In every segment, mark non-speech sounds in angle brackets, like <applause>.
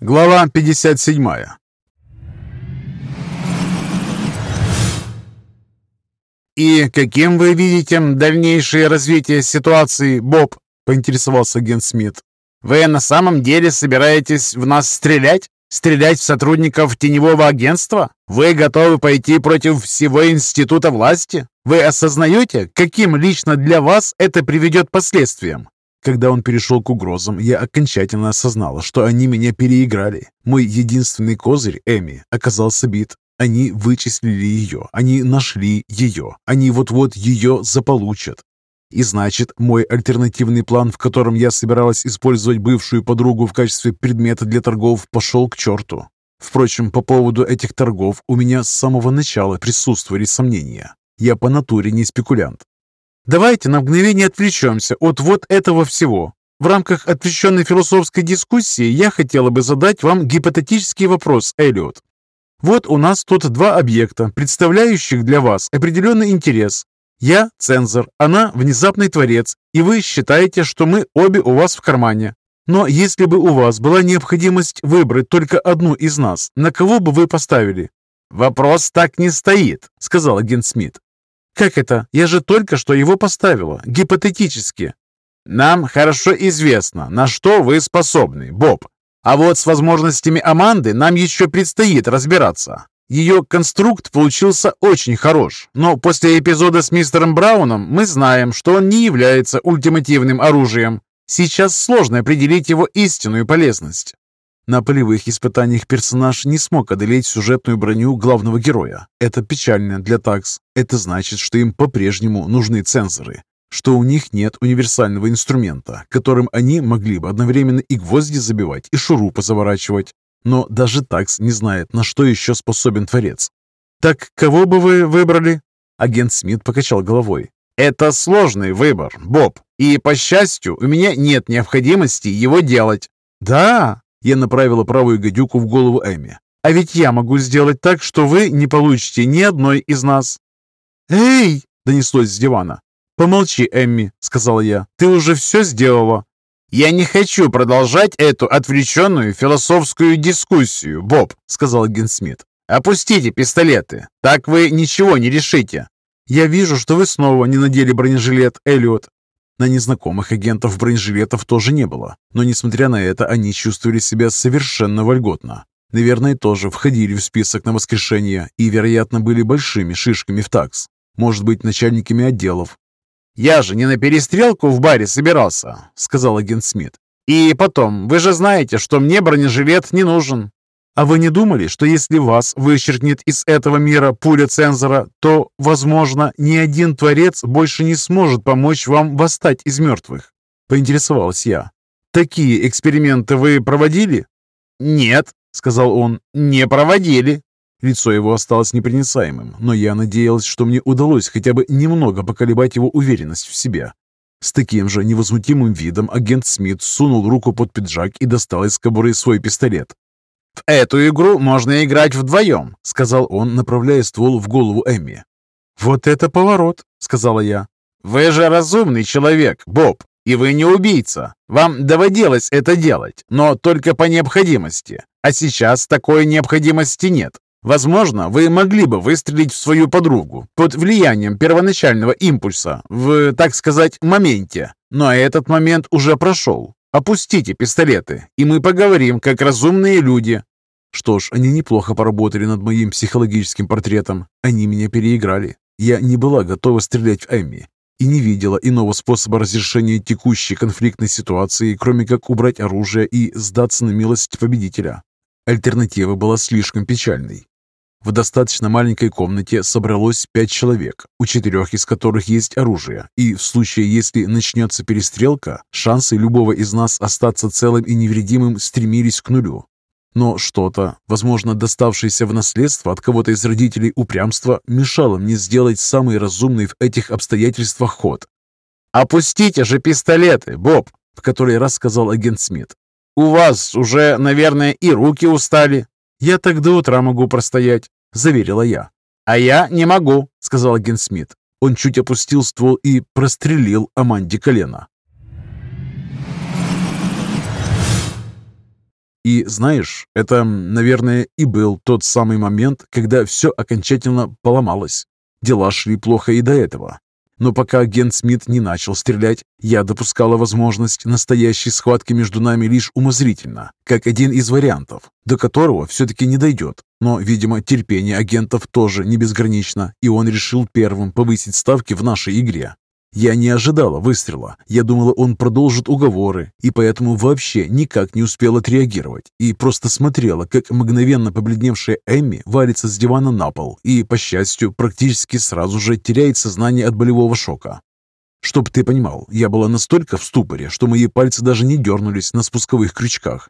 Глава 57 «И каким вы видите дальнейшее развитие ситуации, Боб?» – поинтересовался агент Смит. «Вы на самом деле собираетесь в нас стрелять? Стрелять в сотрудников теневого агентства? Вы готовы пойти против всего института власти? Вы осознаете, каким лично для вас это приведет последствиям? Когда он перешел к угрозам, я окончательно осознала, что они меня переиграли. Мой единственный козырь, Эми, оказался бит. Они вычислили ее, они нашли ее, они вот-вот ее заполучат. И значит, мой альтернативный план, в котором я собиралась использовать бывшую подругу в качестве предмета для торгов, пошел к черту. Впрочем, по поводу этих торгов у меня с самого начала присутствовали сомнения. Я по натуре не спекулянт. Давайте на мгновение отвлечемся от вот этого всего. В рамках отвлеченной философской дискуссии я хотела бы задать вам гипотетический вопрос, Эллиот. Вот у нас тут два объекта, представляющих для вас определенный интерес. Я цензор, она внезапный творец, и вы считаете, что мы обе у вас в кармане. Но если бы у вас была необходимость выбрать только одну из нас, на кого бы вы поставили? «Вопрос так не стоит», — сказал агент Смит. «Как это? Я же только что его поставила, гипотетически». «Нам хорошо известно, на что вы способны, Боб. А вот с возможностями Аманды нам еще предстоит разбираться. Ее конструкт получился очень хорош, но после эпизода с мистером Брауном мы знаем, что он не является ультимативным оружием. Сейчас сложно определить его истинную полезность. На полевых испытаниях персонаж не смог одолеть сюжетную броню главного героя. Это печально для такс. Это значит, что им по-прежнему нужны цензоры, что у них нет универсального инструмента, которым они могли бы одновременно и гвозди забивать, и шурупы заворачивать. Но даже такс не знает, на что еще способен творец. «Так кого бы вы выбрали?» Агент Смит покачал головой. «Это сложный выбор, Боб, и, по счастью, у меня нет необходимости его делать». «Да, я направила правую гадюку в голову Эми. «А ведь я могу сделать так, что вы не получите ни одной из нас». «Эй!» — донеслось с дивана. «Помолчи, Эмми», — сказала я. «Ты уже все сделала». «Я не хочу продолжать эту отвлеченную философскую дискуссию, Боб», — сказал Генсмит. «Опустите пистолеты. Так вы ничего не решите». «Я вижу, что вы снова не надели бронежилет, Эллиот», на незнакомых агентов бронежилетов тоже не было, но несмотря на это они чувствовали себя совершенно вольготно. Наверное, тоже входили в список на воскрешение и, вероятно, были большими шишками в такс. Может быть, начальниками отделов. «Я же не на перестрелку в баре собирался», — сказал агент Смит. «И потом, вы же знаете, что мне бронежилет не нужен. А вы не думали, что если вас вычеркнет из этого мира пуля цензора, то, возможно, ни один творец больше не сможет помочь вам восстать из мертвых?» Поинтересовалась я. «Такие эксперименты вы проводили?» «Нет», — сказал он, — «не проводили». Лицо его осталось непроницаемым, но я надеялась, что мне удалось хотя бы немного поколебать его уверенность в себе. С таким же невозмутимым видом агент Смит сунул руку под пиджак и достал из кобуры свой пистолет. «В эту игру можно играть вдвоем», — сказал он, направляя ствол в голову Эмми. «Вот это поворот», — сказала я. «Вы же разумный человек, Боб, и вы не убийца. Вам доводилось это делать, но только по необходимости. А сейчас такой необходимости нет. Возможно, вы могли бы выстрелить в свою подругу под влиянием первоначального импульса, в, так сказать, моменте. Но этот момент уже прошел. Опустите пистолеты, и мы поговорим, как разумные люди. Что ж, они неплохо поработали над моим психологическим портретом. Они меня переиграли. Я не была готова стрелять в Эмми и не видела иного способа разрешения текущей конфликтной ситуации, кроме как убрать оружие и сдаться на милость победителя. Альтернатива была слишком печальной. В достаточно маленькой комнате собралось пять человек, у четырех из которых есть оружие, и в случае, если начнется перестрелка, шансы любого из нас остаться целым и невредимым стремились к нулю. Но что-то, возможно, доставшееся в наследство от кого-то из родителей упрямства, мешало мне сделать самый разумный в этих обстоятельствах ход. «Опустите же пистолеты, Боб!» — в который раз сказал агент Смит. «У вас уже, наверное, и руки устали. «Я так до утра могу простоять», — заверила я. «А я не могу», — сказал агент Смит. Он чуть опустил ствол и прострелил Аманде колено. И знаешь, это, наверное, и был тот самый момент, когда все окончательно поломалось. Дела шли плохо и до этого. Но пока агент Смит не начал стрелять, я допускала возможность настоящей схватки между нами лишь умозрительно, как один из вариантов, до которого все-таки не дойдет. Но, видимо, терпение агентов тоже не безгранично, и он решил первым повысить ставки в нашей игре. Я не ожидала выстрела. Я думала, он продолжит уговоры, и поэтому вообще никак не успела отреагировать. И просто смотрела, как мгновенно побледневшая Эмми валится с дивана на пол и, по счастью, практически сразу же теряет сознание от болевого шока. Чтоб ты понимал, я была настолько в ступоре, что мои пальцы даже не дернулись на спусковых крючках.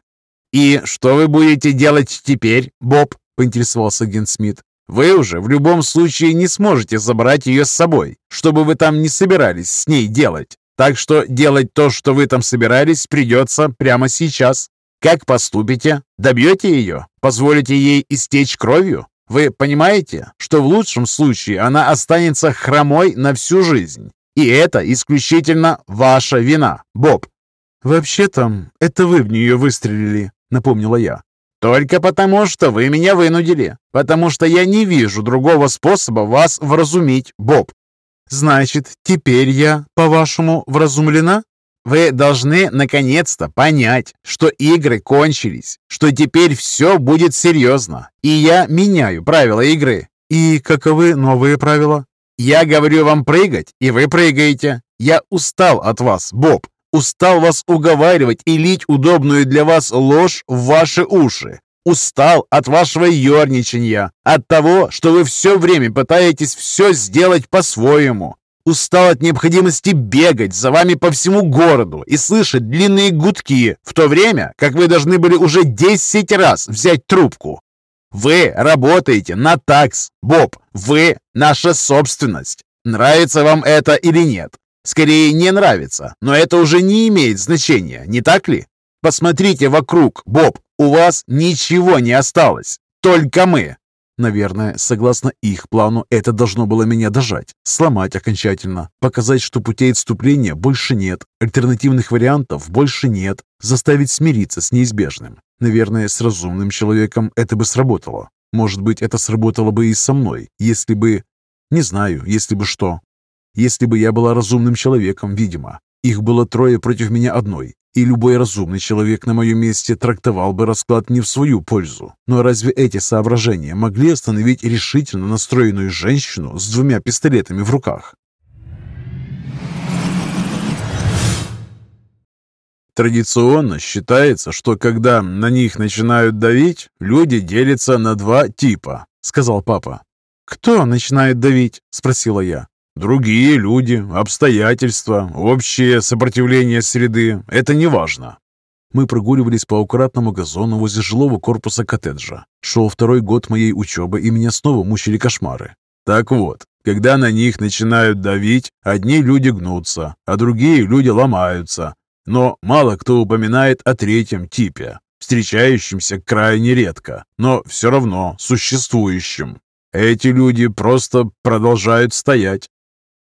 «И что вы будете делать теперь, Боб?» – поинтересовался агент Смит. Вы уже в любом случае не сможете забрать ее с собой, что бы вы там не собирались с ней делать. Так что делать то, что вы там собирались, придется прямо сейчас. Как поступите? Добьете ее? Позволите ей истечь кровью? Вы понимаете, что в лучшем случае она останется хромой на всю жизнь? И это исключительно ваша вина, Боб. «Вообще-то, это вы в нее выстрелили», — напомнила я. Только потому, что вы меня вынудили. Потому что я не вижу другого способа вас вразумить, Боб. Значит, теперь я, по-вашему, вразумлена? Вы должны наконец-то понять, что игры кончились, что теперь все будет серьезно, и я меняю правила игры. И каковы новые правила? Я говорю вам прыгать, и вы прыгаете. Я устал от вас, Боб. Устал вас уговаривать и лить удобную для вас ложь в ваши уши. Устал от вашего ерничания, от того, что вы все время пытаетесь все сделать по-своему. Устал от необходимости бегать за вами по всему городу и слышать длинные гудки, в то время, как вы должны были уже 10 раз взять трубку. Вы работаете на такс, Боб, вы наша собственность. Нравится вам это или нет? Скорее, не нравится, но это уже не имеет значения, не так ли? Посмотрите вокруг, Боб, у вас ничего не осталось, только мы. Наверное, согласно их плану, это должно было меня дожать, сломать окончательно, показать, что путей отступления больше нет, альтернативных вариантов больше нет, заставить смириться с неизбежным. Наверное, с разумным человеком это бы сработало. Может быть, это сработало бы и со мной, если бы... Не знаю, если бы что. Если бы я была разумным человеком, видимо. Их было трое против меня одной, и любой разумный человек на моем месте трактовал бы расклад не в свою пользу. Но разве эти соображения могли остановить решительно настроенную женщину с двумя пистолетами в руках? Традиционно считается, что когда на них начинают давить, люди делятся на два типа, сказал папа. «Кто начинает давить?» – спросила я. Другие люди, обстоятельства, общее сопротивление среды – это не важно. Мы прогуливались по аккуратному газону возле жилого корпуса коттеджа. Шел второй год моей учебы, и меня снова мучили кошмары. Так вот, когда на них начинают давить, одни люди гнутся, а другие люди ломаются. Но мало кто упоминает о третьем типе, встречающемся крайне редко, но все равно существующем. Эти люди просто продолжают стоять,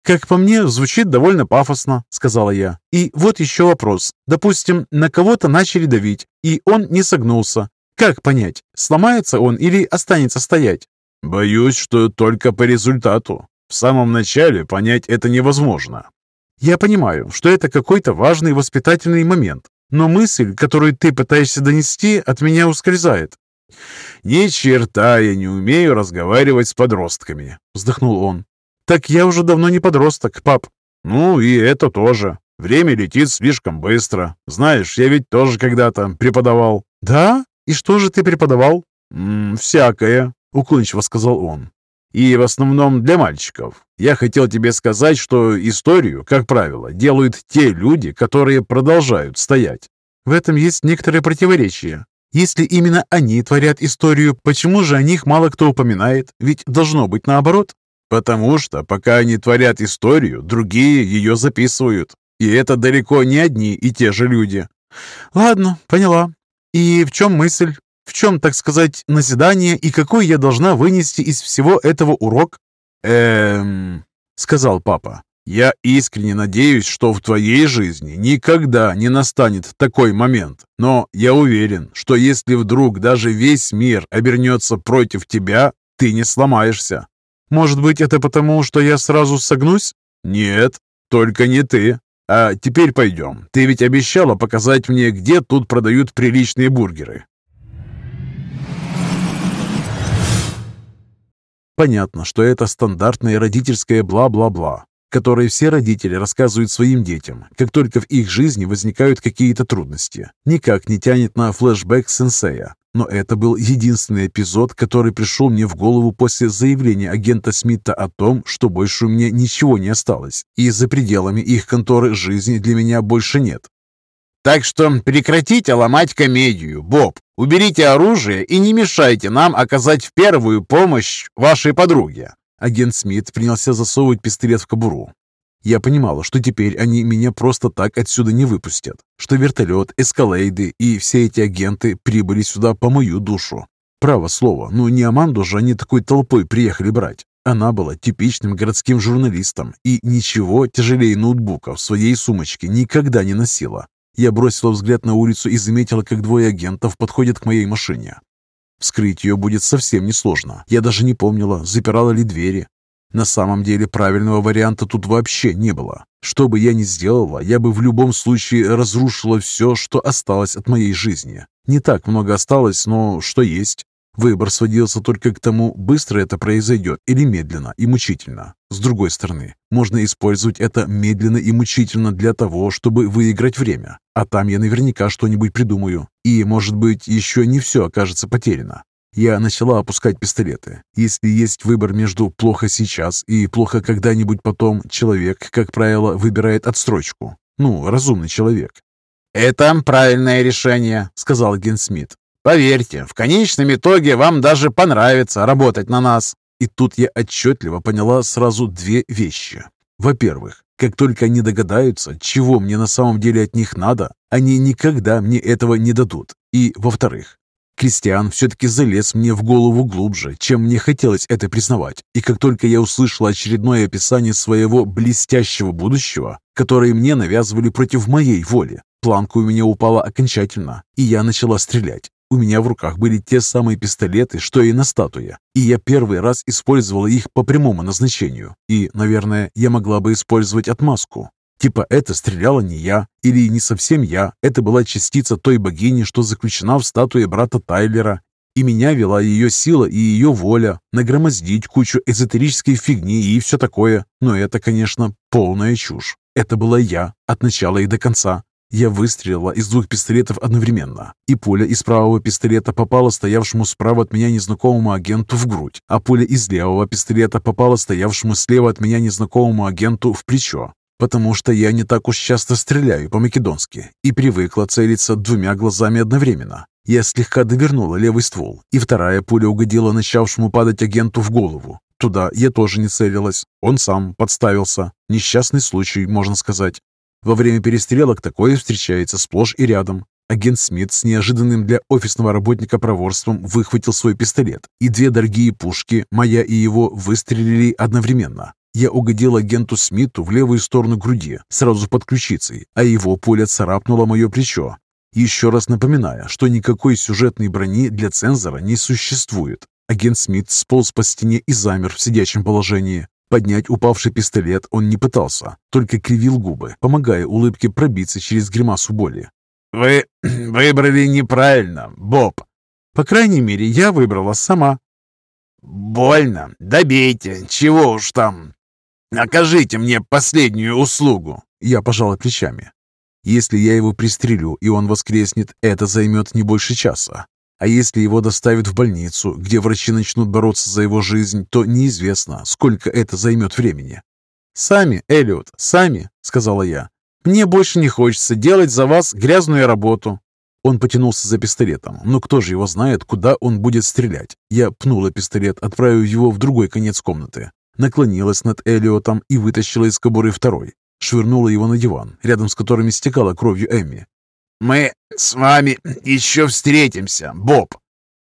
«Как по мне, звучит довольно пафосно», — сказала я. «И вот еще вопрос. Допустим, на кого-то начали давить, и он не согнулся. Как понять, сломается он или останется стоять?» «Боюсь, что только по результату. В самом начале понять это невозможно». «Я понимаю, что это какой-то важный воспитательный момент, но мысль, которую ты пытаешься донести, от меня ускользает». «Ни черта я не умею разговаривать с подростками», — вздохнул он. «Так я уже давно не подросток, пап». «Ну и это тоже. Время летит слишком быстро. Знаешь, я ведь тоже когда-то преподавал». «Да? И что же ты преподавал?» М -м, «Всякое», — уклончиво сказал он. «И в основном для мальчиков. Я хотел тебе сказать, что историю, как правило, делают те люди, которые продолжают стоять». «В этом есть некоторые противоречия. Если именно они творят историю, почему же о них мало кто упоминает? Ведь должно быть наоборот». Потому что, пока они творят историю, другие ее записывают. И это далеко не одни и те же люди. Ладно, поняла. И в чем мысль? В чем, так сказать, назидание и какой я должна вынести из всего этого урок? Эм, сказал папа. Я искренне надеюсь, что в твоей жизни никогда не настанет такой момент. Но я уверен, что если вдруг даже весь мир обернется против тебя, ты не сломаешься. Может быть, это потому, что я сразу согнусь? Нет, только не ты. А теперь пойдем. Ты ведь обещала показать мне, где тут продают приличные бургеры. Понятно, что это стандартное родительское бла-бла-бла, которое все родители рассказывают своим детям, как только в их жизни возникают какие-то трудности. Никак не тянет на флешбэк сенсея. Но это был единственный эпизод, который пришел мне в голову после заявления агента Смита о том, что больше у меня ничего не осталось, и за пределами их конторы жизни для меня больше нет. Так что прекратите ломать комедию, Боб. Уберите оружие и не мешайте нам оказать первую помощь вашей подруге. Агент Смит принялся засовывать пистолет в кобуру. Я понимала, что теперь они меня просто так отсюда не выпустят, что вертолет, эскалейды и все эти агенты прибыли сюда по мою душу. Право слово, ну не Аманду же они такой толпой приехали брать. Она была типичным городским журналистом и ничего тяжелее ноутбука в своей сумочке никогда не носила. Я бросила взгляд на улицу и заметила, как двое агентов подходят к моей машине. Вскрыть ее будет совсем несложно. Я даже не помнила, запирала ли двери. На самом деле правильного варианта тут вообще не было. Что бы я ни сделала, я бы в любом случае разрушила все, что осталось от моей жизни. Не так много осталось, но что есть. Выбор сводился только к тому, быстро это произойдет или медленно и мучительно. С другой стороны, можно использовать это медленно и мучительно для того, чтобы выиграть время. А там я наверняка что-нибудь придумаю. И, может быть, еще не все окажется потеряно. Я начала опускать пистолеты. Если есть выбор между «плохо сейчас» и «плохо когда-нибудь потом», человек, как правило, выбирает отстрочку. Ну, разумный человек. «Это правильное решение», — сказал Ген Смит. Поверьте, в конечном итоге вам даже понравится работать на нас. И тут я отчетливо поняла сразу две вещи. Во-первых, как только они догадаются, чего мне на самом деле от них надо, они никогда мне этого не дадут. И во-вторых, Кристиан все-таки залез мне в голову глубже, чем мне хотелось это признавать. И как только я услышала очередное описание своего блестящего будущего, которое мне навязывали против моей воли, планка у меня упала окончательно, и я начала стрелять. У меня в руках были те самые пистолеты, что и на статуе, и я первый раз использовала их по прямому назначению. И, наверное, я могла бы использовать отмазку. Типа это стреляла не я, или не совсем я, это была частица той богини, что заключена в статуе брата Тайлера, и меня вела ее сила и ее воля нагромоздить кучу эзотерической фигни и все такое. Но это, конечно, полная чушь. Это была я от начала и до конца. Я выстрелила из двух пистолетов одновременно, и пуля из правого пистолета попала стоявшему справа от меня незнакомому агенту в грудь, а пуля из левого пистолета попала стоявшему слева от меня незнакомому агенту в плечо. Потому что я не так уж часто стреляю по-македонски и привыкла целиться двумя глазами одновременно. Я слегка довернула левый ствол, и вторая пуля угодила начавшему падать агенту в голову. Туда я тоже не целилась. Он сам подставился. Несчастный случай, можно сказать. Во время перестрелок такое встречается сплошь и рядом. Агент Смит с неожиданным для офисного работника проворством выхватил свой пистолет, и две дорогие пушки, моя и его, выстрелили одновременно. Я угодил агенту Смиту в левую сторону груди, сразу под ключицей, а его пуля царапнула мое плечо. Еще раз напоминая, что никакой сюжетной брони для цензора не существует. Агент Смит сполз по стене и замер в сидячем положении. Поднять упавший пистолет он не пытался, только кривил губы, помогая улыбке пробиться через гримасу боли. «Вы <clears throat> выбрали неправильно, Боб». «По крайней мере, я выбрала сама». «Больно. Добейте. Чего уж там. Окажите мне последнюю услугу». Я пожала плечами. «Если я его пристрелю, и он воскреснет, это займет не больше часа. А если его доставят в больницу, где врачи начнут бороться за его жизнь, то неизвестно, сколько это займет времени. «Сами, Эллиот, сами», — сказала я. «Мне больше не хочется делать за вас грязную работу». Он потянулся за пистолетом, но кто же его знает, куда он будет стрелять. Я пнула пистолет, отправив его в другой конец комнаты. Наклонилась над Эллиотом и вытащила из кобуры второй. Швырнула его на диван, рядом с которым истекала кровью Эмми. «Мы с вами еще встретимся, Боб!»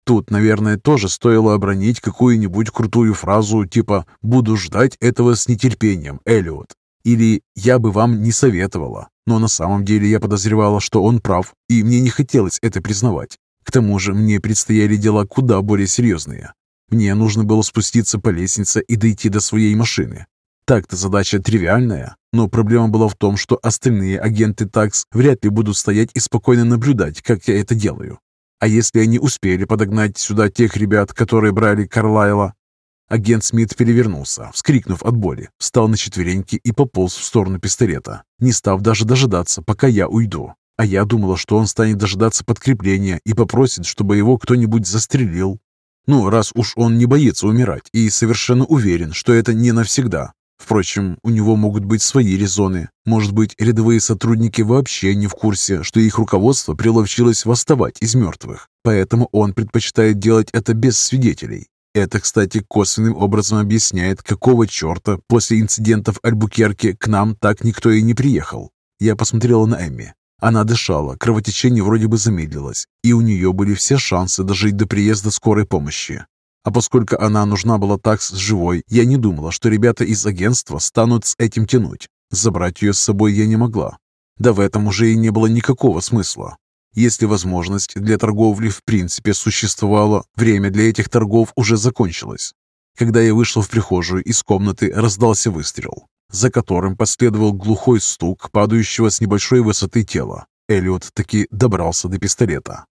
Тут, наверное, тоже стоило обронить какую-нибудь крутую фразу типа «Буду ждать этого с нетерпением, Эллиот». Или я бы вам не советовала, но на самом деле я подозревала, что он прав, и мне не хотелось это признавать. К тому же мне предстояли дела куда более серьезные. Мне нужно было спуститься по лестнице и дойти до своей машины. Так-то задача тривиальная, но проблема была в том, что остальные агенты ТАКС вряд ли будут стоять и спокойно наблюдать, как я это делаю. А если они успели подогнать сюда тех ребят, которые брали Карлайла? Агент Смит перевернулся, вскрикнув от боли, встал на четвереньки и пополз в сторону пистолета, не став даже дожидаться, пока я уйду. А я думала, что он станет дожидаться подкрепления и попросит, чтобы его кто-нибудь застрелил. Ну, раз уж он не боится умирать и совершенно уверен, что это не навсегда. Впрочем, у него могут быть свои резоны. Может быть, рядовые сотрудники вообще не в курсе, что их руководство приловчилось восставать из мертвых. Поэтому он предпочитает делать это без свидетелей. Это, кстати, косвенным образом объясняет, какого черта после инцидентов Альбукерке к нам так никто и не приехал. Я посмотрела на Эмми. Она дышала, кровотечение вроде бы замедлилось, и у нее были все шансы дожить до приезда скорой помощи. А поскольку она нужна была так с живой, я не думала, что ребята из агентства станут с этим тянуть. Забрать ее с собой я не могла. Да в этом уже и не было никакого смысла. Если возможность для торговли в принципе существовала, время для этих торгов уже закончилось. Когда я вышла в прихожую, из комнаты раздался выстрел за которым последовал глухой стук падающего с небольшой высоты тела. Эллиот таки добрался до пистолета.